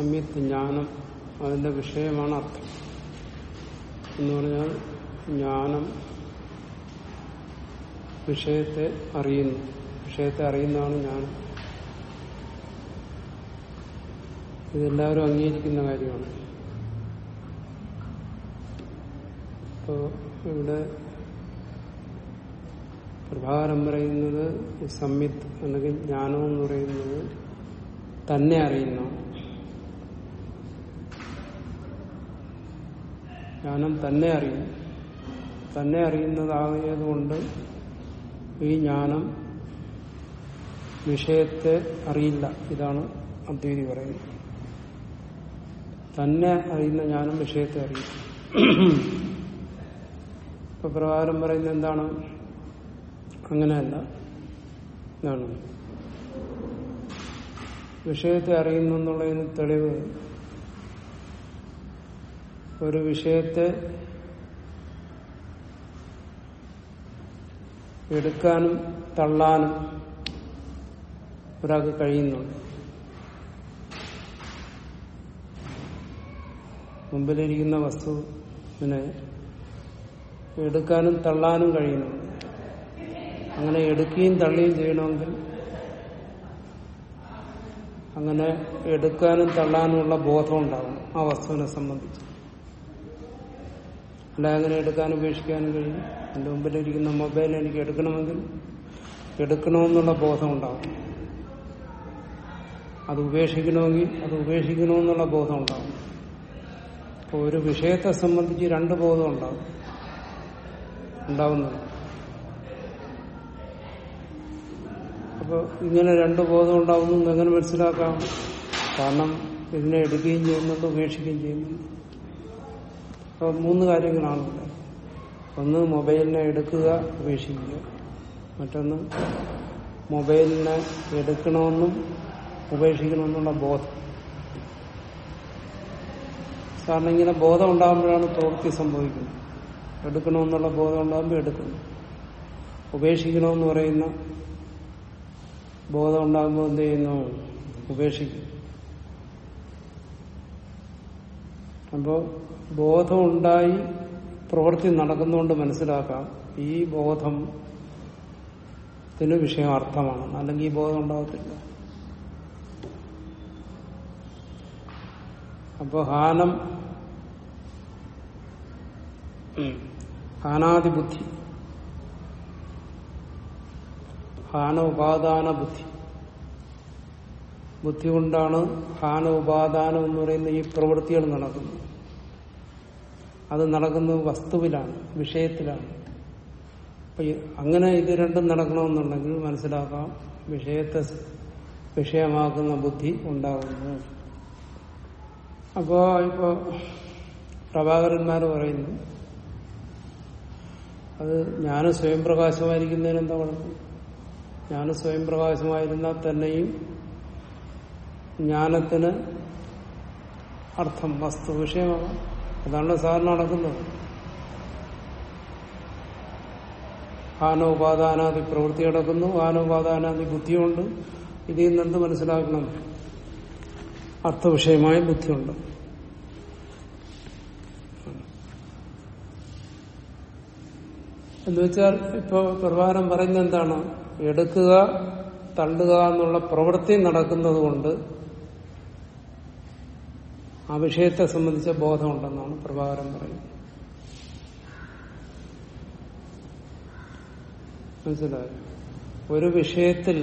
സംയുക്ത ജ്ഞാനം അതിന്റെ വിഷയമാണ് അർത്ഥം. എന്ന് പറഞ്ഞാൽ ജ്ഞാനം വിഷയത്തെ അറിയുന്നു. വിഷയത്തെ അറിയുന്നതാണ് ജ്ഞാനം. ഇതെല്ലാവരും അംഗീകരിക്കുന്ന കാര്യമാണ്. ഇപ്പോ ഇവിടെ പ്രഭാകരം പറയുന്നത് സംയുക്ത് അല്ലെങ്കിൽ ജ്ഞാനം എന്ന് പറയുന്നത് തന്നെ അറിയുന്നതാണ് ജ്ഞാനം തന്നെ അറിയും. തന്നെ അറിയുന്നതായതുകൊണ്ട് ഈ ജ്ഞാനം വിഷയത്തെ അറിയില്ല. ഇതാണ് അദ്വൈതി പറയുന്നത്. തന്നെ അറിയുന്ന ജ്ഞാനം വിഷയത്തെ അറിയും. ഇപ്പൊ പ്രകാരം പറയുന്നത് എന്താണ്? അങ്ങനെയല്ല. എന്താണ് വിഷയത്തെ അറിയുന്നു എന്നുള്ളതിന് തെളിവ് ഒരു വിഷയത്തെ എടുക്കാനും തള്ളാനും ഒരാൾക്ക് കഴിയുന്നുണ്ട്. മുമ്പിലിരിക്കുന്ന വസ്തുവിനെ എടുക്കാനും തള്ളാനും കഴിയുന്നുണ്ട്. അങ്ങനെ എടുക്കുകയും തള്ളിയും ചെയ്യണമെങ്കിൽ അങ്ങനെ എടുക്കാനും തള്ളാനുമുള്ള ബോധം ഉണ്ടാവും ആ വസ്തുവിനെ സംബന്ധിച്ച്. അല്ല അങ്ങനെ എടുക്കാനും ഉപേക്ഷിക്കാനും കഴിയും. എന്റെ മുമ്പിലിരിക്കുന്ന മൊബൈൽ എനിക്ക് എടുക്കണമെങ്കിൽ എടുക്കണമെന്നുള്ള ബോധം ഉണ്ടാവും അത് ഉപേക്ഷിക്കണമെങ്കിൽ അത് ഉപേക്ഷിക്കണമെന്നുള്ള ബോധം ഉണ്ടാവും അപ്പോൾ ഒരു വിഷയത്തെ സംബന്ധിച്ച് രണ്ട് ബോധം ഉണ്ടാവും ഉണ്ടാവുന്നത്. അപ്പോൾ ഇങ്ങനെ രണ്ട് ബോധം ഉണ്ടാവുന്നു എങ്ങനെ മനസ്സിലാക്കാം? കാരണം ഇതിനെ എടുക്കുകയും ചെയ്യുന്നുണ്ട് ഉപേക്ഷിക്കുകയും ചെയ്യുന്നുണ്ട്. അപ്പോൾ മൂന്ന് കാര്യങ്ങളാണ്. ഇവിടെ ഒന്ന് മൊബൈലിനെ എടുക്കുക ഉപേക്ഷിക്കുക മറ്റൊന്ന് മൊബൈലിനെ എടുക്കണമെന്നും ഉപേക്ഷിക്കണമെന്നുള്ള ബോധം. കാരണം ഇങ്ങനെ ബോധം ഉണ്ടാകുമ്പോഴാണ് പ്രവൃത്തി സംഭവിക്കുന്നത്. എടുക്കണമെന്നുള്ള ബോധം ഉണ്ടാകുമ്പോൾ എടുക്കുന്നു. ഉപേക്ഷിക്കണമെന്ന് പറയുന്ന ബോധം ഉണ്ടാകുമ്പോൾ എന്ത് ചെയ്യുന്നു? ഉപേക്ഷിക്കും അപ്പോ ബോധമുണ്ടായി പ്രവൃത്തി നടക്കുന്നതുകൊണ്ട് മനസ്സിലാക്കാം. ഈ ബോധം ത്തിന് വിഷയം അർത്ഥമാണ്. അല്ലെങ്കിൽ ഈ ബോധം ഉണ്ടാകത്തില്ല അപ്പോൾ ഹാനം ഹാനാദിബുദ്ധി ഹാന ഉപാദാന ബുദ്ധി ബുദ്ധി കൊണ്ടാണ് ഹാന ഉപാദാനം എന്ന് പറയുന്ന ഈ പ്രവൃത്തികൾ നടക്കുന്നത്. അത് നടക്കുന്നത് വസ്തുവിലാണ് വിഷയത്തിലാണ്. അപ്പൊ അങ്ങനെ ഇത് രണ്ടും നടക്കണമെന്നുണ്ടെങ്കിൽ മനസ്സിലാക്കാം വിഷയത്തെ വിഷയമാക്കുന്ന ബുദ്ധി ഉണ്ടാകുന്നു. അപ്പോ ഇപ്പോ പ്രഭാകരന്മാർ പറയുന്നു അത് ജ്ഞാനം സ്വയം പ്രകാശമായിരിക്കുന്നതിന് എന്താ കുഴപ്പം? ജ്ഞാനം സ്വയം പ്രകാശമായിരുന്നാൽ തന്നെയും ജ്ഞാനത്തിന് അർത്ഥം വസ്തു വിഷയമാണ്. അതാണ് സാധാരണ നടക്കുന്നത് ആനോപാദാനാദി പ്രവൃത്തി നടക്കുന്നു ആനോപാദാനാദി ബുദ്ധിയുണ്ട്. ഇതിൽ നിന്ന് മനസ്സിലാക്കണം? അർത്ഥവിഷയമായ ബുദ്ധിയുണ്ട്. എന്നുവെച്ചാൽ ഇപ്പൊ പ്രഭാരം പറയുന്നത് എന്താണ്? എടുക്കുക തള്ളുക എന്നുള്ള പ്രവൃത്തി നടക്കുന്നത് കൊണ്ട് ആ വിഷയത്തെ സംബന്ധിച്ച ബോധമുണ്ടെന്നാണ് പ്രഭാകരൻ പറയുന്നത്. മനസ്സിലായോ? ഒരു വിഷയത്തിൽ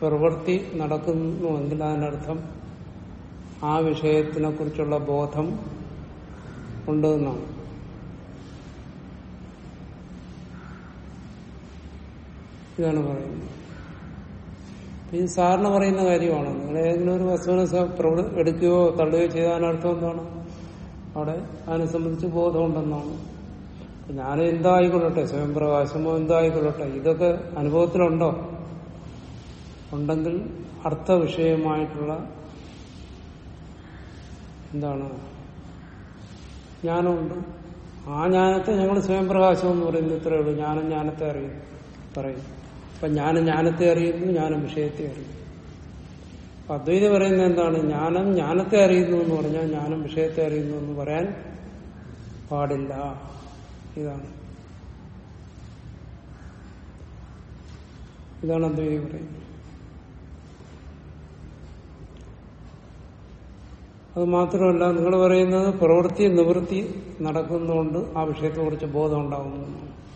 പ്രവൃത്തി നടക്കുന്നുവെങ്കിൽ അതിനർത്ഥം ആ വിഷയത്തിനെ കുറിച്ചുള്ള ബോധം ഉണ്ട് എന്നാണ് ഇതാണ് പറയുന്നത്. ഈ സാറിന് പറയുന്ന കാര്യമാണ്. നിങ്ങൾ ഏതെങ്കിലും ഒരു വസ്തുവിനെ എടുക്കുകയോ തള്ളുകയോ ചെയ്താൽ അർത്ഥം എന്താണ്? അവിടെ അതിനെ സംബന്ധിച്ച് ബോധമുണ്ടെന്നാണ്. ഞാൻ എന്തായിക്കൊള്ളട്ടെ? സ്വയം പ്രകാശമോ എന്തായിക്കൊള്ളട്ടെ? ഇതൊക്കെ അനുഭവത്തിലുണ്ടോ? ഉണ്ടെങ്കിൽ അർത്ഥവിഷയമായിട്ടുള്ള എന്താണ്? ജ്ഞാനമുണ്ട്. ആ ജ്ഞാനത്തെ ഞങ്ങൾ സ്വയം പ്രകാശം എന്ന് പറയുന്നത് ഇത്രയേ ഉള്ളൂ. ജ്ഞാനം ജ്ഞാനത്തെ അറിയും. പറയും. അപ്പൊ ജ്ഞാനം ജ്ഞാനത്തെ അറിയുന്നു ജ്ഞാനം വിഷയത്തെ അറിയുന്നു. അദ്വൈതി പറയുന്നത് എന്താണ്? ജ്ഞാനം ജ്ഞാനത്തെ അറിയുന്നു എന്ന് പറഞ്ഞാൽ ജ്ഞാനം വിഷയത്തെ അറിയുന്നു എന്ന് പറയാൻ പാടില്ല. ഇതാണ്. ഇതാണ് അദ്വൈതി പറയുന്നത്. അത് മാത്രമല്ല നിങ്ങൾ പറയുന്നത് പ്രവൃത്തി നിവൃത്തി നടക്കുന്നതുകൊണ്ട് ആ വിഷയത്തെക്കുറിച്ച് ബോധം ഉണ്ടാകുന്നു.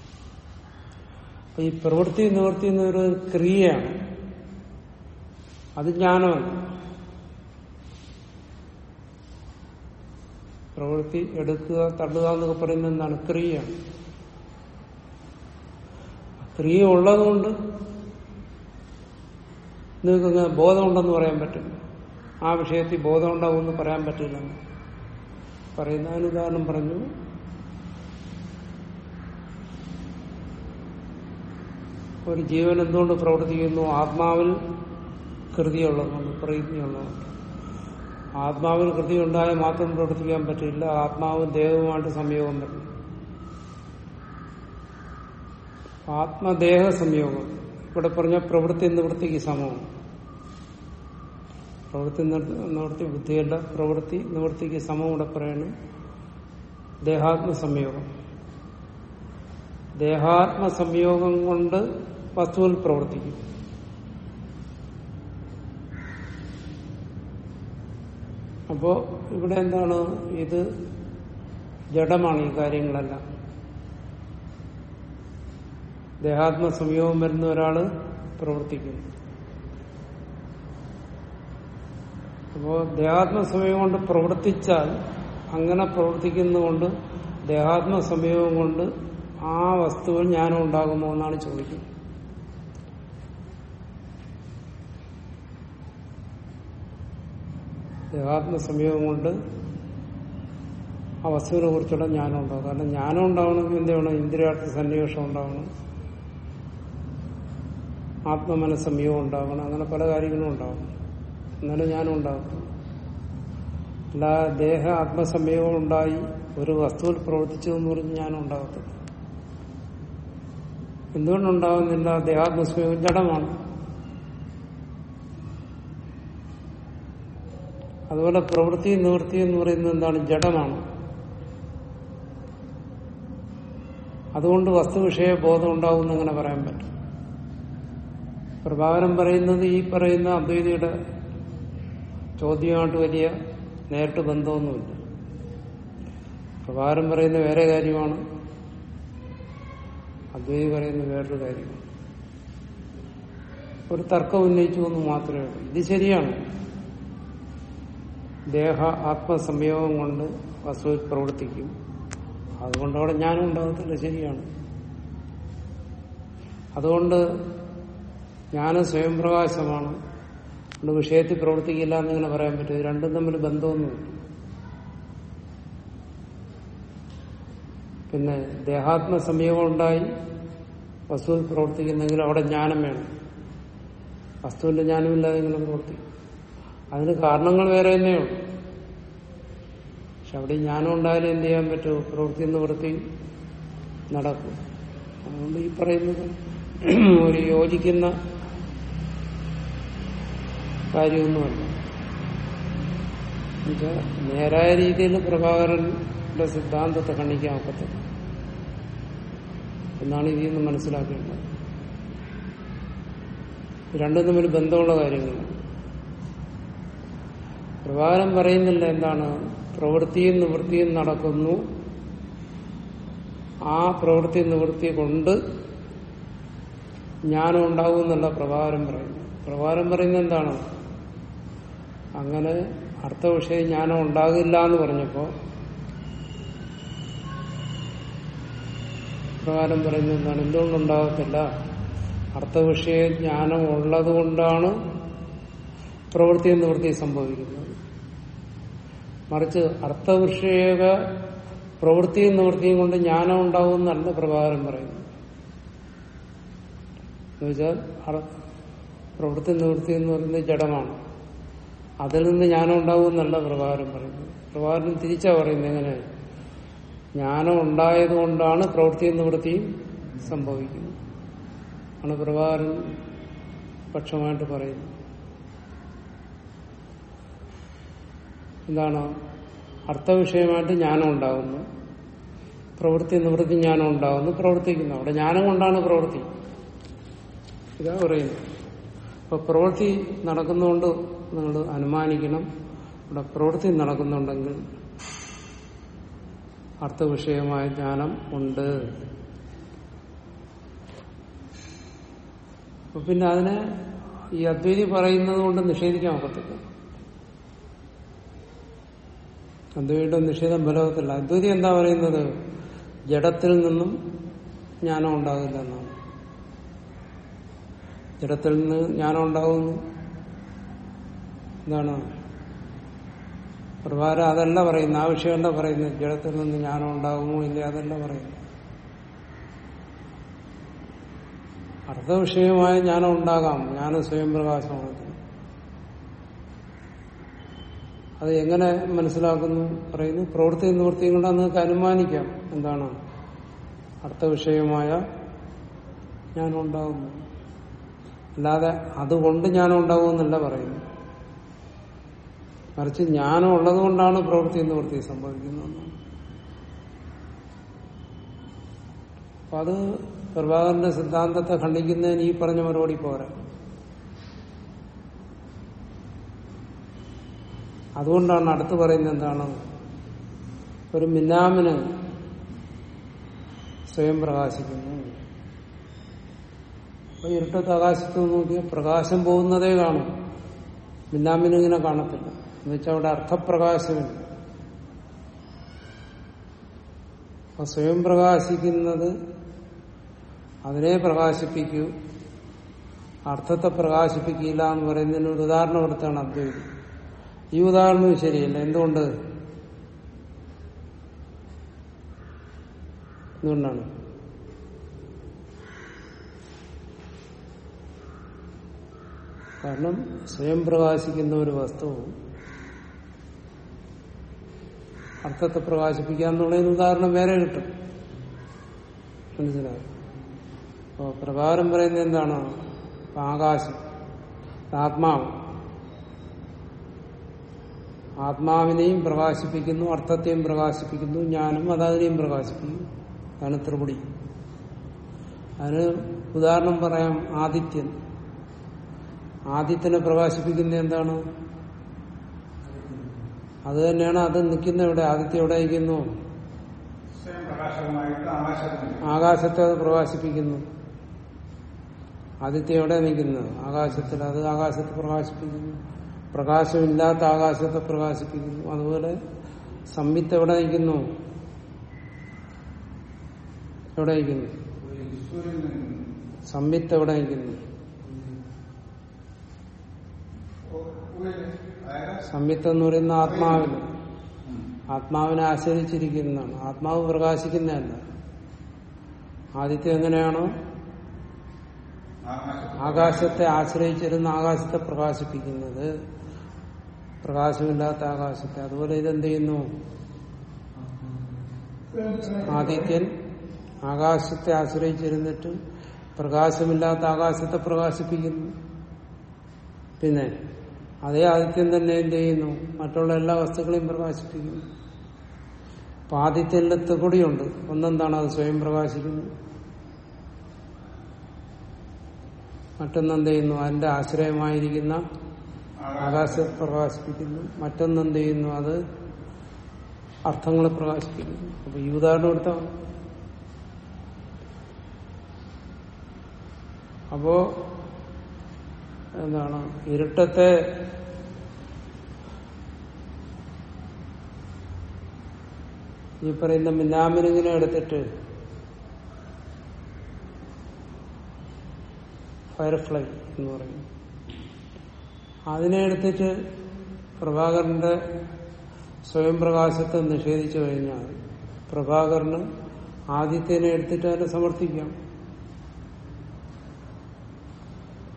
അപ്പൊ ഈ പ്രവൃത്തി നിവൃത്തി എന്നൊരു ക്രിയയാണ്. അത് ജ്ഞാനമല്ല പ്രവൃത്തി എടുക്കുക തള്ളുക എന്നൊക്കെ പറയുന്നത് എന്താണ്? ക്രിയയാണ്. ക്രിയ ഉള്ളതുകൊണ്ട് നിങ്ങൾക്ക് ബോധമുണ്ടെന്ന് പറയാൻ പറ്റില്ല ആ വിഷയത്തിൽ ബോധമുണ്ടാവുമെന്ന് പറയാൻ പറ്റില്ല പറയുന്നതിന് ഉദാഹരണം പറഞ്ഞു. ഒരു ജീവൻ എന്തുകൊണ്ട് പ്രവർത്തിക്കുന്നു? ആത്മാവിൽ കൃതിയുള്ളതുകൊണ്ട് പ്രയത്നിയുള്ളതുകൊണ്ട് ആത്മാവിൽ കൃതി ഉണ്ടായാൽ മാത്രം പ്രവർത്തിക്കാൻ പറ്റില്ല. ആത്മാവും ദേഹവുമായിട്ട് സംയോഗം വരണം ആത്മദേഹ സംയോഗം. ഇവിടെ പറഞ്ഞ പ്രവൃത്തി നിവൃത്തിക്ക് സമമാണ്. പ്രവൃത്തി നിവൃത്തി ബുദ്ധിയല്ല പ്രവൃത്തി നിവൃത്തിക്ക് സമം ഇവിടെ പറയണം. ദേഹാത്മ സംയോഗം ദേഹാത്മ സംയോഗം കൊണ്ട് വസ്തുവിൽ പ്രവർത്തിക്കും. അപ്പോ ഇവിടെ എന്താണ്? ഇത് ജഡമാണ് ഈ കാര്യങ്ങളെല്ലാം. ദേഹാത്മ സംയോഗം വരുന്ന ഒരാൾ പ്രവർത്തിക്കുന്നു അപ്പോ ദേഹാത്മ സംയോഗം കൊണ്ട് പ്രവർത്തിച്ചാൽ അങ്ങനെ പ്രവർത്തിക്കുന്നതുകൊണ്ട് ദേഹാത്മ സംയോഗം കൊണ്ട് ആ വസ്തുവിൽ ജ്ഞാനം ഉണ്ടാകുമോ എന്നാണ് ചോദിക്കുന്നത്. ദേഹാത്മ സംയോഗം കൊണ്ട് ആ വസ്തുവിനെ കുറിച്ചുള്ള ജ്ഞാനം ഉണ്ടാവും കാരണം ജ്ഞാനം ഉണ്ടാവണമെങ്കിൽ എന്ത് വേണം ഇന്ദ്രിയാർത്ഥ സന്നിവേഷം ഉണ്ടാവണം. ആത്മമനസ്സംയോഗം ഉണ്ടാവണം. അങ്ങനെ പല കാര്യങ്ങളും ഉണ്ടാവണം എന്നാലും ജ്ഞാനം ഉണ്ടാവും. അല്ല ദേഹ ആത്മസംയോഗം ഉണ്ടായി ഒരു വസ്തുവിൽ പ്രവർത്തിച്ചു എന്ന് പറഞ്ഞ് ജ്ഞാനം ഉണ്ടാകത്തില്ല എന്തുകൊണ്ടുണ്ടാകുന്നില്ല ദേഹാത്മസംയോഗം ജഡമാണ്. അതുപോലെ പ്രവൃത്തി നിവൃത്തി എന്ന് പറയുന്നത് എന്താണ്? ജഡമാണ്. അതുകൊണ്ട് വസ്തുവിഷയ ബോധം ഉണ്ടാവും എന്നങ്ങനെ പറയാൻ പറ്റും. പ്രഭാകരൻ പറയുന്നത് ഈ പറയുന്ന അദ്വൈതിയുടെ ചോദ്യമായിട്ട് വലിയ നേരിട്ട് ബന്ധമൊന്നുമില്ല. പ്രഭാകരൻ പറയുന്ന വേറെ കാര്യമാണ്. അദ്വൈതി പറയുന്ന വേറൊരു കാര്യമാണ്. ഒരു തർക്കം ഉന്നയിച്ചു എന്ന് മാത്രമേ ഉള്ളൂ. ഇത് ശരിയാണ്. ദേഹ ആത്മസംയോഗം കൊണ്ട് വസ്തു പ്രവർത്തിക്കും. അതുകൊണ്ട് അവിടെ ജ്ഞാനം ഉണ്ടാകത്തില്ല ശരിയാണ്. അതുകൊണ്ട് ജ്ഞാനം സ്വയം പ്രകാശമാണ് അതുകൊണ്ട് വിഷയത്തിൽ പ്രവർത്തിക്കില്ല എന്നിങ്ങനെ പറയാൻ പറ്റും രണ്ടും തമ്മിൽ ബന്ധമൊന്നുമില്ല. പിന്നെ ദേഹാത്മ സംയോഗം ഉണ്ടായി വസ്തുവിൽ പ്രവർത്തിക്കുന്നെങ്കിൽ അവിടെ ജ്ഞാനം വേണം. വസ്തുവിന്റെ ജ്ഞാനമില്ലാതെ ഇങ്ങനെ പ്രവർത്തിക്കും? അതിന് കാരണങ്ങൾ വേറെ തന്നെയുള്ളൂ പക്ഷെ അവിടെ ജ്ഞാനം ഉണ്ടായാലും എന്ത് ചെയ്യാൻ പറ്റുമോ പ്രവൃത്തി നിവൃത്തി നടക്കും. അതുകൊണ്ട് ഈ പറയുന്നത് ഒരു യോജിക്കുന്ന കാര്യമൊന്നുമല്ല. എന്നുവെച്ചാൽ നേരായ രീതിയിൽ പ്രഭാകരന്റെ സിദ്ധാന്തത്തെ കണ്ണിക്കാൻ ഒക്കത്തില്ല. എന്നാണ് ഇതിൽ നിന്ന് മനസ്സിലാക്കേണ്ടത്. രണ്ടും തമ്മിൽ ബന്ധമുള്ള കാര്യങ്ങളാണ്. പ്രഭാകരൻ പറയുന്നില്ല എന്താണ്. പ്രവൃത്തിയും നിവൃത്തിയും നടക്കുന്നു. ആ പ്രവൃത്തി നിവൃത്തി കൊണ്ട് ജ്ഞാനം ഉണ്ടാവും എന്നുള്ള പ്രഭാരം പറയുന്നു. പ്രഭാരം പറയുന്നത് എന്താണ്? അങ്ങനെ അർത്ഥ വിഷയം ജ്ഞാനം ഉണ്ടാകില്ല എന്ന് പറഞ്ഞപ്പോ പ്രകാരം പറയുന്നത് എന്താണ്? എന്തുകൊണ്ടുണ്ടാകത്തില്ല? അർത്ഥവിഷയ ജ്ഞാനം ഉള്ളത് കൊണ്ടാണ് പ്രവൃത്തി നിവൃത്തി സംഭവിക്കുന്നത് മറിച്ച് അർത്ഥവിഷയക പ്രവൃത്തിയും നിവൃത്തിയും കൊണ്ട് ജ്ഞാനം ഉണ്ടാവും എന്നല്ല പ്രകാരം പറയുന്നു എന്നുവെച്ചാൽ പ്രവൃത്തി നിവൃത്തി എന്ന് പറയുന്നത് ജഡമാണ്. അതിൽ നിന്ന് ജ്ഞാനം ഉണ്ടാവും എന്നല്ല പ്രകാരം പറയുന്നു പ്രകാരം തിരിച്ചാ പറയുന്നത് എങ്ങനെ? ജ്ഞാനം ഉണ്ടായത് കൊണ്ടാണ് പ്രവൃത്തിയും നിവൃത്തിയും സംഭവിക്കുന്നത്. ആണ് പ്രകാരം പക്ഷമായിട്ട് പറയുന്നത്. എന്താണ്? അർത്ഥവിഷയമായിട്ട് ജ്ഞാനം ഉണ്ടാകുന്നു പ്രവൃത്തി നിവൃത്തി ജ്ഞാനം ഉണ്ടാകുന്നു പ്രവർത്തിക്കുന്നു. അവിടെ ജ്ഞാനം കൊണ്ടാണ് പ്രവൃത്തി. ഇതാ പറയുന്നത് അപ്പൊ പ്രവൃത്തി നടക്കുന്നതുകൊണ്ട് നിങ്ങൾ അനുമാനിക്കണം. ഇവിടെ പ്രവൃത്തി നടക്കുന്നുണ്ടെങ്കിൽ അർത്ഥവിഷയമായ ജ്ഞാനം ഉണ്ട്. പിന്നെ അതിനെ ഈ അദ്വൈതി പറയുന്നത് കൊണ്ട് നിഷേധിക്കാൻ ഒക്കത്തില്ല. അദ്വൈതയുടെ നിഷേധം ബലവത്തില്ല. അദ്വൈതി എന്താ പറയുന്നത്? ജഡത്തിൽ നിന്നും ജ്ഞാനം ഉണ്ടാകില്ല എന്നാണ്. ജഡത്തിൽ നിന്ന് ജ്ഞാനം ഉണ്ടാകുന്നു. എന്താണ്? പ്രഭാരം അതല്ല പറയുന്നത്. ആ എന്താ പറയുന്നത്? ജഡത്തിൽ നിന്ന് ജ്ഞാനം ഉണ്ടാകുമോ ഇല്ല അതല്ല പറയുന്നത്. അർത്ഥവിഷയമായ ജ്ഞാനം ഉണ്ടാകാം. ജ്ഞാനം സ്വയം പ്രകാശമാണ് അത് എങ്ങനെ മനസ്സിലാക്കുന്നു? പറയുന്നു പ്രവൃത്തി നിവൃത്തിയും കൊണ്ട് നിങ്ങൾക്ക് അനുമാനിക്കാം എന്താണ് അർത്ഥവിഷയമായ വിഷയമായ ഉണ്ടാകുന്നു അല്ലാതെ അതുകൊണ്ട് ജ്ഞാനം ഉണ്ടാകുമെന്നല്ല പറയുന്നു. മറിച്ച് ജ്ഞാനം ഉള്ളത് കൊണ്ടാണ് പ്രവൃത്തി നിവൃത്തി സംഭവിക്കുന്നത് അപ്പൊ അത് പ്രഭാകരന്റെ സിദ്ധാന്തത്തെ ഖണ്ഡിക്കുന്നതിന് ഈ പറഞ്ഞ മറുപടി പോരാ. അതുകൊണ്ടാണ് അടുത്ത് പറയുന്നത് എന്താണ്? ഒരു മിന്നാമിന് സ്വയം പ്രകാശിക്കുന്നു. അപ്പൊ ഇരുട്ടത്ത് ആകാശത്ത് നോക്കിയാൽ പ്രകാശം പോകുന്നതേ കാണും. മിന്നാമിനിങ്ങനെ കാണത്തില്ല. എന്നുവെച്ചാൽ അവിടെ അർത്ഥപ്രകാശമില്ല. അപ്പൊ സ്വയം പ്രകാശിക്കുന്നത് അതിനെ പ്രകാശിപ്പിക്കൂ. അർത്ഥത്തെ പ്രകാശിപ്പിക്കില്ല എന്ന് പറയുന്നതിന് ഒരു ഉദാഹരണം കൊടുത്താണ് അദ്വൈതം. ഈ ഉദാഹരണം ശരിയല്ല. എന്തുകൊണ്ട്? എന്തുകൊണ്ടാണ്? കാരണം സ്വയം പ്രകാശിക്കുന്ന ഒരു വസ്തു അർത്ഥത്തെ പ്രകാശിപ്പിക്കാന്നുള്ളതിന് ഉദാഹരണം വേറെ കിട്ടും. മനസ്സിലായി? അപ്പോ പ്രകാരം പറയുന്നത് എന്താണ്? ആകാശം ആത്മാവ്. ആത്മാവിനെയും പ്രകാശിപ്പിക്കുന്നു അർത്ഥത്തെയും പ്രകാശിപ്പിക്കുന്നു ഞാനും അതാതിനെയും പ്രകാശിപ്പിക്കുന്നു. അതാണ് ത്രിപുടി. അതിന് ഉദാഹരണം പറയാം ആദിത്യൻ. ആദിത്യനെ പ്രകാശിപ്പിക്കുന്ന എന്താണ്? അത് തന്നെയാണ് അത് നിൽക്കുന്ന എവിടെ? ആദിത്യം എവിടെ ഇരിക്കുന്നു? ആകാശത്തെ അത് പ്രകാശിപ്പിക്കുന്നു. ആദിത്യം എവിടെ നിൽക്കുന്നത് ആകാശത്തിൽ. അത് ആകാശത്ത് പ്രകാശിപ്പിക്കുന്നു. പ്രകാശമില്ലാത്ത ആകാശത്തെ പ്രകാശിപ്പിക്കുന്നു. അതുപോലെ സംവിത്ത് എവിടെ നിൽക്കുന്നു? എവിടെ നിൽക്കുന്നു? സംയുക്ത എവിടെ നിൽക്കുന്നു? സംവിത്ത് എന്ന് പറയുന്ന ആത്മാവിന്. ആത്മാവിനെ ആശ്രയിച്ചിരിക്കുന്നതാണ്. ആത്മാവ് പ്രകാശിക്കുന്നതല്ല. ആദിത്യം എങ്ങനെയാണോ? ആകാശത്തെ ആശ്രയിച്ചിരുന്ന ആകാശത്തെ പ്രകാശിപ്പിക്കുന്നത്. പ്രകാശമില്ലാത്ത ആകാശത്തെ. അതുപോലെ ഇതെന്ത് ചെയ്യുന്നു ആദിത്യൻ ആകാശത്തെ ആശ്രയിച്ചിരുന്നിട്ട് പ്രകാശമില്ലാത്ത ആകാശത്തെ പ്രകാശിപ്പിക്കുന്നു. പിന്നെ അതേ ആദിത്യം തന്നെ എന്ത് ചെയ്യുന്നു? മറ്റുള്ള എല്ലാ വസ്തുക്കളെയും പ്രകാശിപ്പിക്കുന്നു. അപ്പൊ ആദിത്യനിലത്ത് കൂടിയുണ്ട്. ഒന്നെന്താണ്? അത് സ്വയം പ്രകാശിക്കുന്നു. മറ്റൊന്നെന്ത് ചെയ്യുന്നു? അതിന്റെ ആശ്രയമായിരിക്കുന്ന ആകാശത്തെ പ്രകാശിപ്പിക്കുന്നു. മറ്റൊന്നെന്ത് ചെയ്യുന്നു? അത് അർത്ഥങ്ങളെ പ്രകാശിപ്പിക്കുന്നു. അപ്പൊ ഈ ഉദാഹരണം എടുത്താൽ. അപ്പോ എന്താണ്? ഇരുട്ടത്തെ ഈ പറയുന്ന മിന്നാമിനിങ്ങനെ എടുത്തിട്ട് ഫയർഫ്ലൈ എന്ന് പറയും. അതിനെ എടുത്തിട്ട് പ്രഭാകരന്റെ സ്വയം പ്രകാശത്തെ നിഷേധിച്ചു കഴിഞ്ഞാൽ പ്രഭാകരന് ആദിത്യനെ എടുത്തിട്ട് അതിനെ സമർത്ഥിക്കാം.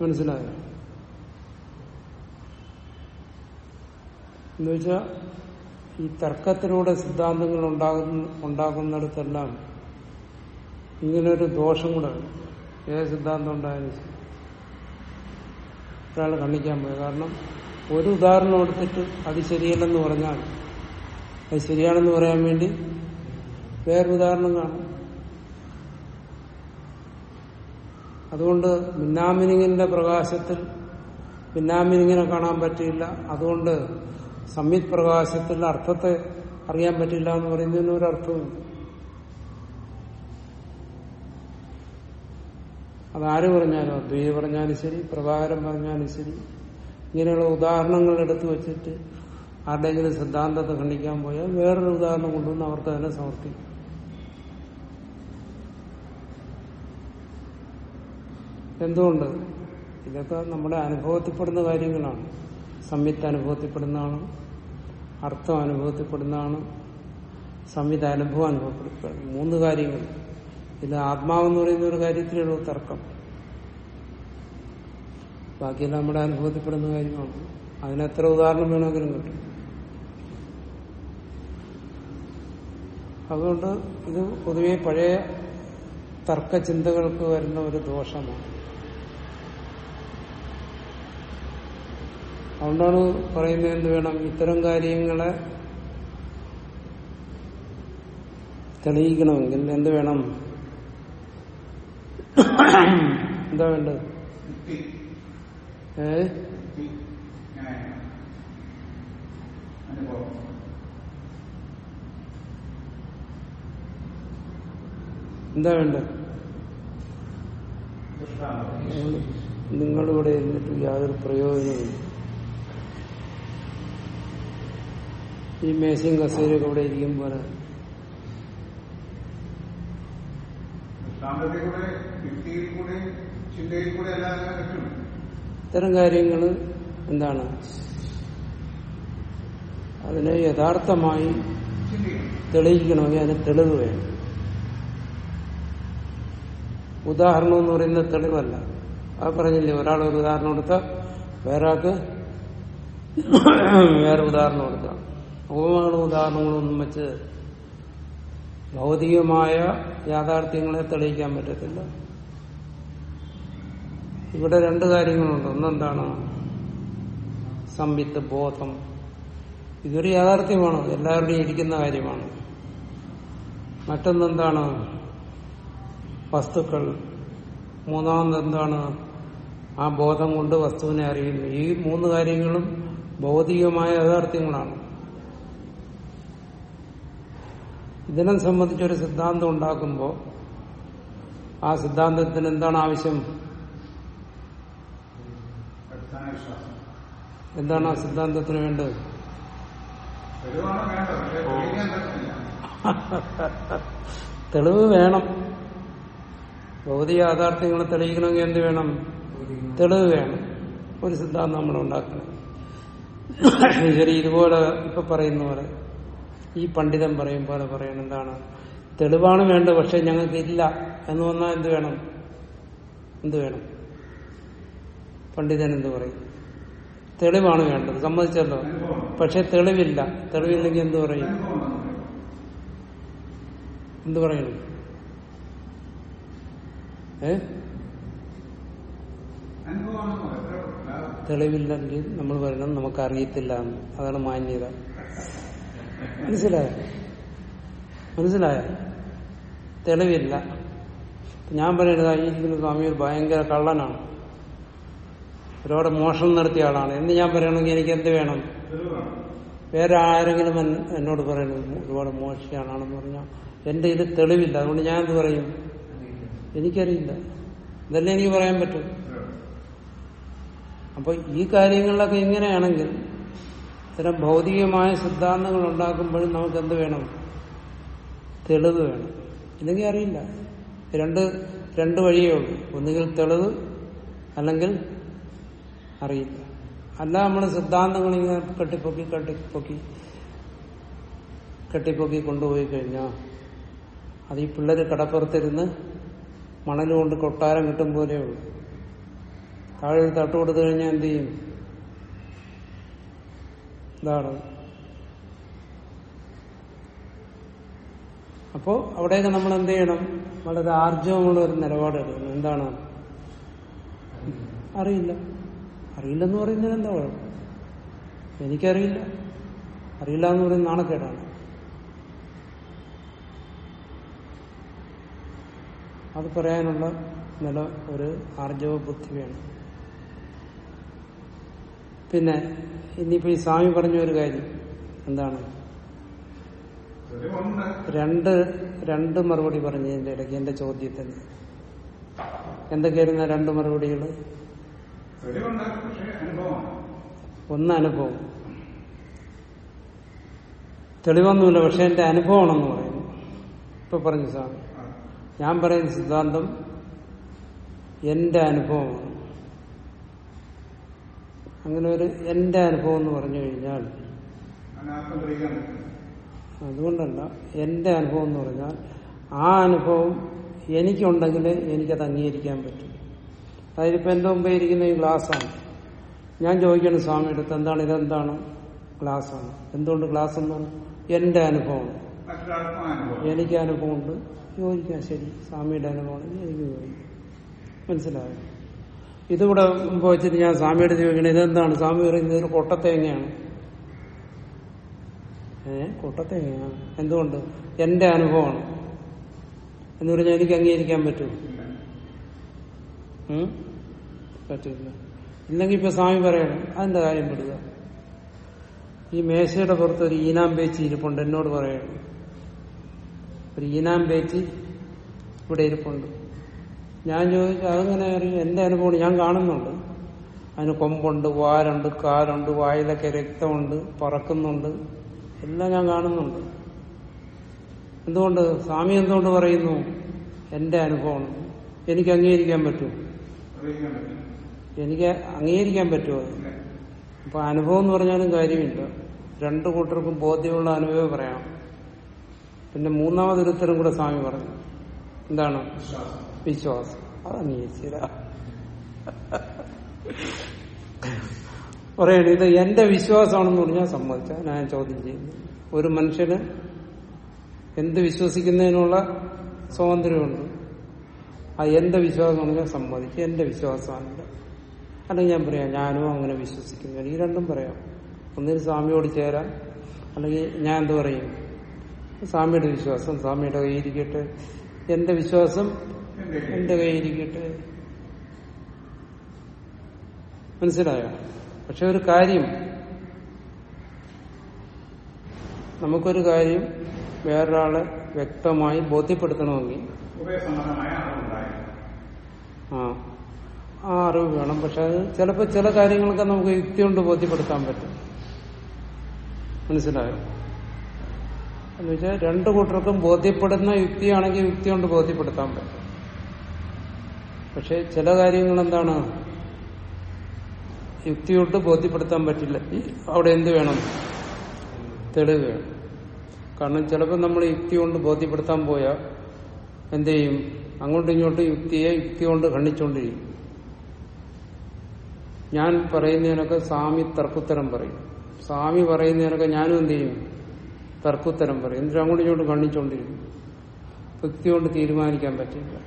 മനസ്സിലായോ? എന്നുവെച്ചാ ഈ തർക്കത്തിലൂടെ സിദ്ധാന്തങ്ങൾ ഉണ്ടാകുന്ന ഉണ്ടാകുന്നിടത്തെല്ലാം ഇങ്ങനൊരു ദോഷം കൂടെ ഏത് സിദ്ധാന്തം ഉണ്ടായാലും ശരി. ഒരാൾ ഖണ്ഡിക്കാൻ പോയി കാരണം ഒരു ഉദാഹരണം എടുത്തിട്ട് അത് ശരിയല്ലെന്ന് പറഞ്ഞാൽ അത് ശരിയാണെന്ന് പറയാൻ വേണ്ടി വേറെ ഉദാഹരണം കാണും അതുകൊണ്ട് മിന്നാമിനിങ്ങിന്റെ പ്രകാശത്തിൽ മിന്നാമിനിങ്ങിനെ കാണാൻ പറ്റില്ല അതുകൊണ്ട് സംയുത് പ്രകാശത്തിൽ അർത്ഥത്തെ അറിയാൻ പറ്റില്ല എന്ന് പറയുന്നതിന് ഒരു അതാര് പറഞ്ഞാലും അദ്വൈതി പറഞ്ഞാലും ശരി പ്രഭാകരൻ പറഞ്ഞാലും ശരി. ഇങ്ങനെയുള്ള ഉദാഹരണങ്ങൾ എടുത്തു വെച്ചിട്ട് ആരുടെയെങ്കിലും സിദ്ധാന്തത്തെ ഖണ്ഡിക്കാൻ പോയാൽ വേറൊരു ഉദാഹരണം കൊണ്ടുവന്ന് അവർക്ക് തന്നെ സമർപ്പിക്കും. എന്തുകൊണ്ട്? ഇതൊക്കെ നമ്മുടെ അനുഭവത്തിൽപ്പെടുന്ന കാര്യങ്ങളാണ്. സംയുക്ത അനുഭവത്തിൽപ്പെടുന്നതാണ് അർത്ഥം അനുഭവത്തിൽപ്പെടുന്നതാണ് സംയുക്ത അനുഭവം അനുഭവപ്പെടുത്തുന്നത് മൂന്ന് കാര്യങ്ങൾ. ഇത് ആത്മാവെന്ന് പറയുന്ന ഒരു കാര്യത്തിലുള്ള തർക്കം. ബാക്കിയെല്ലാം നമ്മുടെ അനുഭവത്തിൽപ്പെടുന്ന കാര്യമാണ് അതിനെത്ര ഉദാഹരണം വേണമെങ്കിലും കിട്ടും. അതുകൊണ്ട് ഇത് പൊതുവെ പഴയ തർക്കചിന്തകൾക്ക് വരുന്ന ഒരു ദോഷമാണ്. അതുകൊണ്ടാണ് പറയുന്നത് എന്ത് വേണം? ഇത്തരം കാര്യങ്ങളെ തെളിയിക്കണമെങ്കിൽ എന്ത് വേണം? എന്താ വേണ്ടത്? ഏ? എന്താ വേണ്ടത്? നിങ്ങളിവിടെ ഇരുന്നിട്ട് യാതൊരു പ്രയോജനമില്ല ഈ മേശയും കസേരയൊക്കെ ഇവിടെ ഇരിക്കും പോലെ ദൃഷ്ടാന്തത്തിൽ കൂടെ എല്ലാം ഇത്തരം കാര്യങ്ങൾ എന്താണ്? അതിനെ യഥാർത്ഥമായി തെളിയിക്കണമെങ്കിൽ അതിന് തെളിവ് വേണം. ഉദാഹരണം എന്ന് പറയുന്ന തെളിവല്ല. അത് പറഞ്ഞില്ലേ? ഒരാൾ ഒരു ഉദാഹരണം കൊടുത്ത വേറെ വേറെ ഉദാഹരണം കൊടുക്കാം ഉപമകളും ഉദാഹരണങ്ങളും ഒന്നും വെച്ച് ഭൗതികമായ യാഥാർത്ഥ്യങ്ങളെ തെളിയിക്കാൻ പറ്റത്തില്ല. ഇവിടെ രണ്ട് കാര്യങ്ങളുണ്ട്. ഒന്നെന്താണ്? സംവിത്ത് ബോധം. ഇതൊരു യാഥാർത്ഥ്യമാണ്. എല്ലാവരുടെയും ഇരിക്കുന്ന കാര്യമാണ്. മറ്റൊന്നെന്താണ്? വസ്തുക്കൾ. മൂന്നാമതെന്താണ്? ആ ബോധം കൊണ്ട് വസ്തുവിനെ അറിയുന്നു. ഈ മൂന്ന് കാര്യങ്ങളും ഭൗതികമായ യാഥാർത്ഥ്യങ്ങളാണ്. ഇതിനെ സംബന്ധിച്ചൊരു സിദ്ധാന്തം ഉണ്ടാക്കുമ്പോൾ ആ സിദ്ധാന്തത്തിന് എന്താണ് ആവശ്യം? വിശ്വാസം എന്താണ് ആ സിദ്ധാന്തത്തിന് വേണ്ടത്? തെളിവ് വേണം. ഭൗതിക യാഥാർത്ഥ്യങ്ങളെ തെളിയിക്കണമെങ്കിൽ എന്ത് വേണം? തെളിവ് വേണം. ഒരു സിദ്ധാന്തം നമ്മൾ ഉണ്ടാക്കണം. ശരി ഇതുപോലെ ഇപ്പൊ പറയുന്ന പോലെ ഈ പണ്ഡിതൻ പറയും പോലെ പറയണം എന്താണ്? തെളിവാണ് വേണ്ടത് പക്ഷെ ഞങ്ങൾക്ക് ഇല്ല എന്ന് വന്നാൽ എന്ത് വേണം? എന്ത് വേണം? പണ്ഡിതൻ എന്ത് പറയും? തെളിവാണ് വേണ്ടത്. സമ്മതിച്ചല്ലോ? പക്ഷെ തെളിവില്ല. തെളിവില്ലെങ്കിൽ എന്ത് പറയും? എന്ന്. എന്ത് പറയണം ഏ? തെളിവില്ലെങ്കിൽ നമ്മൾ പറയണം നമുക്ക് അറിയത്തില്ല എന്ന്. അതാണ് മാന്യത. മനസ്സിലായോ? മനസ്സിലായോ? തെളിവില്ല. ഞാൻ പറയുന്നത് ഇരിക്കുന്ന സ്വാമി ഒരു ഭയങ്കര കള്ളനാണ്. ഒരുപാട് മോഷണം നടത്തിയ ആളാണ്. എന്ന് ഞാൻ പറയണമെങ്കിൽ എനിക്ക് എന്ത് വേണം? വേറെ ആരെങ്കിലും എന്നോട് പറയണം ഒരുപാട് മോശിയാണെന്ന് പറഞ്ഞാൽ എന്റെ ഇത് തെളിവില്ല. അതുകൊണ്ട് ഞാൻ എന്ത് പറയും? എനിക്കറിയില്ല. ഇതല്ലേ എനിക്ക് പറയാൻ പറ്റും. അപ്പൊ ഈ കാര്യങ്ങളിലൊക്കെ ഇങ്ങനെയാണെങ്കിൽ ഇത്തരം ഭൗതികമായ സിദ്ധാന്തങ്ങൾ ഉണ്ടാക്കുമ്പോഴും നമുക്ക് എന്ത് വേണം? തെളിവ് വേണം. ഇല്ലെങ്കിൽ അറിയില്ല. രണ്ട് രണ്ട് വഴിയേ ഉള്ളൂ. ഒന്നുകിൽ തെളിവ് അല്ലെങ്കിൽ അറിയില്ല. അല്ല നമ്മൾ സിദ്ധാന്തങ്ങൾ ഇങ്ങനെ കെട്ടിപ്പൊക്കി കെട്ടിപ്പൊക്കി കെട്ടിപ്പൊക്കി കൊണ്ടുപോയി കഴിഞ്ഞാൽ അത് ഈ പിള്ളേര് കടപ്പുറത്തിരുന്ന് മണൽ കൊണ്ട് കൊട്ടാരം കിട്ടും പോലെ ഉള്ളൂ. താഴെ തട്ട് കൊടുത്തു കഴിഞ്ഞാൽ എന്ത് ചെയ്യും? ഇതാണ്. അപ്പോ അവിടെയൊക്കെ നമ്മൾ എന്ത് ചെയ്യണം? വളരെ ആർജവമുള്ള ഒരു നിലപാടെടുക്കണം. എന്താണ്? അറിയില്ല. അറിയില്ലെന്ന് പറയുന്നതിന് എന്താ കുഴപ്പം? എനിക്കറിയില്ല. അറിയില്ല എന്ന് പറയുന്നത് നാണക്കേടാണ്. അത് പറയാനുള്ള നില ഒരു ആർജവ ബുദ്ധി വേണം പിന്നെ ഇനിയിപ്പോ ഈ സ്വാമി പറഞ്ഞ ഒരു കാര്യം എന്താണ്? രണ്ട് രണ്ട് മറുപടി പറഞ്ഞതിന്റെ ഇടയ്ക്ക് എന്റെ ചോദ്യത്തിന്. എന്തൊക്കെയായിരുന്നു രണ്ട് മറുപടികൾ ഒന്ന് അനുഭവം തെളിവൊന്നുമില്ല പക്ഷെ എന്റെ അനുഭവമാണെന്ന് പറയുന്നു. ഇപ്പൊ പറഞ്ഞു സാർ ഞാൻ പറയുന്ന സിദ്ധാന്തം എന്റെ അനുഭവമാണ്. അങ്ങനെ ഒരു എന്റെ അനുഭവം എന്ന് പറഞ്ഞു കഴിഞ്ഞാൽ അതുകൊണ്ടല്ല എന്റെ അനുഭവം എന്ന് പറഞ്ഞാൽ ആ അനുഭവം എനിക്കുണ്ടെങ്കിൽ എനിക്കത് അംഗീകരിക്കാൻ പറ്റും. അതായത് ഇപ്പൊ എന്റെ മുമ്പേ ഇരിക്കുന്ന ഈ ഗ്ലാസ്സാണ് ഞാൻ ചോദിക്കണം സ്വാമി അടുത്ത് എന്താണ്? ഇതെന്താണ്? ഗ്ലാസ്സാണ് എന്തുകൊണ്ട് ഗ്ലാസ് എന്നാണ് എന്റെ അനുഭവം. എനിക്ക് അനുഭവം എനിക്ക് അനുഭവമുണ്ട്. യോജിക്കാം ശരി സ്വാമിയുടെ അനുഭവം എനിക്ക് യോജിക്കും മനസ്സിലായോ? ഇതിവിടെ മുമ്പ് വെച്ചിട്ട് ഞാൻ സ്വാമിയുടെ ചോദിക്കണം ഇതെന്താണ്? സ്വാമി പറയുന്നത് ഒരു കൊട്ടത്തേങ്ങയാണ്. ഏ കൊട്ടത്തേങ്ങയാണ് എന്തുകൊണ്ട്? എന്റെ അനുഭവമാണ്. എന്ന് പറഞ്ഞാൽ എനിക്ക് അംഗീകരിക്കാൻ പറ്റുമോ? പറ്റില്ല. ഇല്ലെങ്കിൽ ഇപ്പൊ സ്വാമി പറയണം അതിന്റെ കാര്യം വിടുക ഈ മേശയുടെ പുറത്ത് ഒരു ഈനാം പേച്ചി ഇരിപ്പുണ്ട് എന്നോട് പറയണം. ഒരു ഈനാം പേച്ചി ഇവിടെ ഇരിപ്പുണ്ട്. ഞാൻ ചോദിച്ചു അതെങ്ങനെ അറിയും എന്റെ അനുഭവം ഞാൻ കാണുന്നുണ്ട്. അതിന് കൊമ്പുണ്ട് വാലുണ്ട് കാലുണ്ട് വായിലൊക്കെ രക്തമുണ്ട് പറക്കുന്നുണ്ട്. എല്ലാം ഞാൻ കാണുന്നുണ്ട്. എന്തുകൊണ്ട്? സ്വാമി എന്തുകൊണ്ട് പറയുന്നു? എന്റെ അനുഭവമാണ്. എനിക്ക് അംഗീകരിക്കാൻ പറ്റും എനിക്ക് അംഗീകരിക്കാൻ പറ്റുമോ? അപ്പൊ അനുഭവം എന്ന് പറഞ്ഞാലും കാര്യമില്ല. രണ്ടു കൂട്ടർക്കും ബോധ്യമുള്ള അനുഭവം പറയാം. പിന്നെ മൂന്നാമത് ഉത്തരം കൂടെ സ്വാമി പറഞ്ഞു. എന്താണ്? വിശ്വാസം. അത് അംഗീകരിച്ചില്ല. പറയണ ഇത് എന്റെ വിശ്വാസമാണെന്ന് പറഞ്ഞാൽ സമ്മതിച്ച. ഞാൻ ചോദ്യം ചെയ്യുന്നു. ഒരു മനുഷ്യന് എന്ത് വിശ്വസിക്കുന്നതിനുള്ള സ്വാതന്ത്ര്യമുണ്ട്? ആ എന്റെ വിശ്വാസം പറഞ്ഞാൽ സമ്മതിച്ച് എന്റെ വിശ്വാസമാണില്ല അല്ലെങ്കിൽ ഞാൻ പറയാം. ഞാനും അങ്ങനെ വിശ്വസിക്കുന്നു. എനിക്ക് രണ്ടും പറയാം. ഒന്നിന് സ്വാമിയോട് ചേരാം അല്ലെങ്കിൽ ഞാൻ എന്ത് പറയും? സ്വാമിയുടെ വിശ്വാസം സ്വാമിയുടെ കയ്യിരിക്കട്ടെ എന്റെ വിശ്വാസം എന്റെ കയ്യിരിക്കട്ടെ മനസ്സിലായോ? പക്ഷെ ഒരു കാര്യം നമുക്കൊരു കാര്യം വേറൊരാളെ വ്യക്തമായി ബോധ്യപ്പെടുത്തണമെങ്കിൽ ആ ആ അറിവ് വേണം. പക്ഷെ അത് ചിലപ്പോൾ ചില കാര്യങ്ങളൊക്കെ നമുക്ക് യുക്തി കൊണ്ട് ബോധ്യപ്പെടുത്താൻ പറ്റും. മനസ്സിലായോ? എന്ന് വെച്ചാൽ രണ്ടു കൂട്ടർക്കും ബോധ്യപ്പെടുന്ന യുക്തിയാണെങ്കിൽ യുക്തി കൊണ്ട് ബോധ്യപ്പെടുത്താൻ പറ്റും. പക്ഷെ ചില കാര്യങ്ങൾ എന്താണ്? യുക്തി കൊണ്ട് ബോധ്യപ്പെടുത്താൻ പറ്റില്ല. അവിടെ എന്ത് വേണം? തെളിവ് വേണം. കാരണം ചിലപ്പോൾ നമ്മൾ യുക്തി കൊണ്ട് ബോധ്യപ്പെടുത്താൻ പോയാൽ എന്ത് ചെയ്യും? അങ്ങോട്ടും ഇങ്ങോട്ടും യുക്തിയെ യുക്തി കൊണ്ട് ഖണ്ഡിച്ചുകൊണ്ടിരിക്കും. ഞാൻ പറയുന്നതിനൊക്കെ സ്വാമി തർക്കുത്തരം പറയും. സ്വാമി പറയുന്നതിനൊക്കെ ഞാനും എന്ത് ചെയ്യും? തർക്കുത്തരം പറയും. എന്നിട്ട് അങ്ങോട്ടും ഇങ്ങോട്ട് കണ്ണിച്ചുകൊണ്ടിരിക്കും യുക്തി കൊണ്ട് തീരുമാനിക്കാൻ പറ്റില്ല.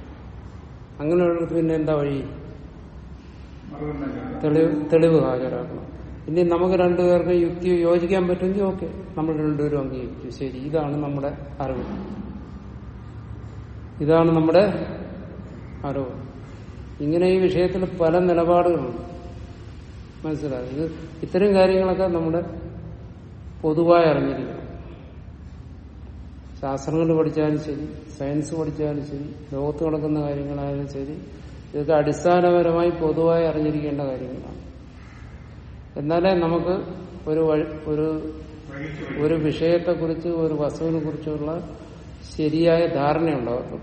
അങ്ങനെയുള്ളത് പിന്നെ എന്താ വഴി? തെളിവ് തെളിവ് ഹാജരാക്കണം. ഇനി നമുക്ക് രണ്ടുപേർക്ക് യുക്തി യോജിക്കാൻ പറ്റുമെങ്കിൽ ഓക്കെ. നമ്മൾ രണ്ടുപേരും അംഗീകരിക്കും ശരി ഇതാണ് നമ്മുടെ അറിവ്. ഇതാണ് നമ്മുടെ അറിവ്. ഇങ്ങനെ ഈ വിഷയത്തിൽ പല നിലപാടുകളുണ്ട്. മനസ്സിലായി. ഇത് ഇത്തരം കാര്യങ്ങളൊക്കെ നമ്മുടെ പൊതുവായി അറിഞ്ഞിരിക്കണം. ശാസ്ത്രങ്ങൾ പഠിച്ചാലും ശരി സയൻസ് പഠിച്ചാലും ശരി ലോകത്ത് നടക്കുന്ന കാര്യങ്ങളായാലും ശരി ഇതൊക്കെ അടിസ്ഥാനപരമായി പൊതുവായി അറിഞ്ഞിരിക്കേണ്ട കാര്യങ്ങളാണ്. എന്നാലേ നമുക്ക് ഒരു ഒരു ഒരു വിഷയത്തെ കുറിച്ച് ഒരു വിഷയത്തെക്കുറിച്ച് ഒരു വസ്തുവിനെ കുറിച്ചുള്ള ശരിയായ ധാരണയുണ്ടാകും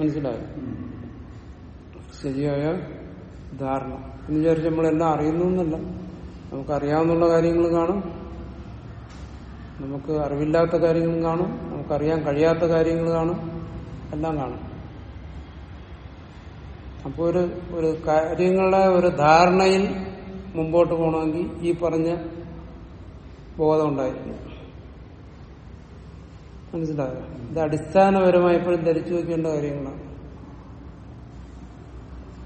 മനസ്സിലായോ? ശരിയായ ധാരണ. എന്ന് വിചാരിച്ച് നമ്മളെല്ലാം അറിയുന്നു എന്നല്ല. നമുക്കറിയാവുന്ന കാര്യങ്ങൾ കാണും. നമുക്ക് അറിവില്ലാത്ത കാര്യങ്ങളും കാണും. നമുക്കറിയാൻ കഴിയാത്ത കാര്യങ്ങൾ കാണും. എല്ലാം കാണും. അപ്പോൾ ഒരു ഒരു കാര്യങ്ങളുടെ ഒരു ധാരണയിൽ മുമ്പോട്ട് പോകണമെങ്കിൽ ഈ പറഞ്ഞ ബോധം ഉണ്ടായിരിക്കും മനസ്സിലായോ? ഇത് അടിസ്ഥാനപരമായി ഇപ്പോഴും ധരിച്ചു വെക്കേണ്ട കാര്യങ്ങളാണ്.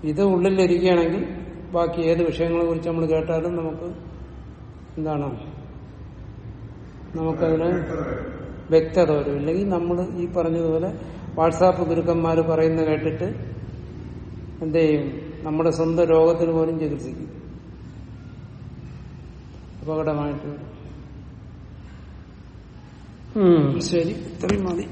ഇത് ഉള്ളിലിരിക്കുകയാണെങ്കിൽ ബാക്കി ഏത് വിഷയങ്ങളെ കുറിച്ച് നമ്മൾ കേട്ടാലും നമുക്ക് എന്താണ്? നമുക്കതിന് വ്യക്തത വരും. ഇല്ലെങ്കിൽ നമ്മൾ ഈ പറഞ്ഞതുപോലെ വാട്സാപ്പ് ഗുരുക്കന്മാർ പറയുന്ന കേട്ടിട്ട് എന്ത് ചെയ്യും? നമ്മുടെ സ്വന്തം രോഗത്തിന് പോലും ചികിത്സിക്കും. അപകടമായിട്ട്. ശരി. ഇത്രയും മതി.